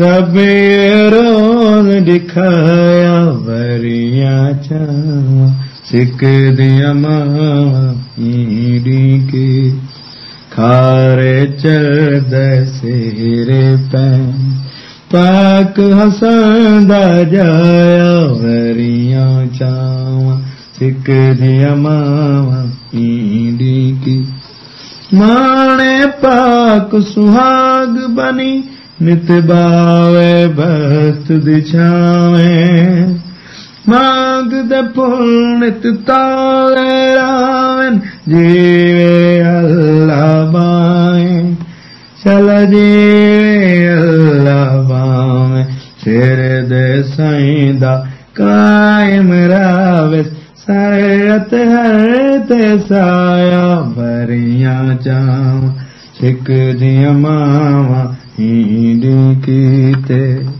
रबे रोज़ ॾिखाया वरिया चावा सिक दिया मावा ईड़ी के। खारे चढ़ सेरे पैन पाक हसंदा जाया वरिया चावा सिक ईड़ी की। माणे पाक सुहाग बनी नित बावे भक्त दिछावे। माग द रावन जीवे अल्लाह बाए चल जीवे अल्लाह बाए सिर दे साईं हर ते साया भरिया エクディアマはイきキ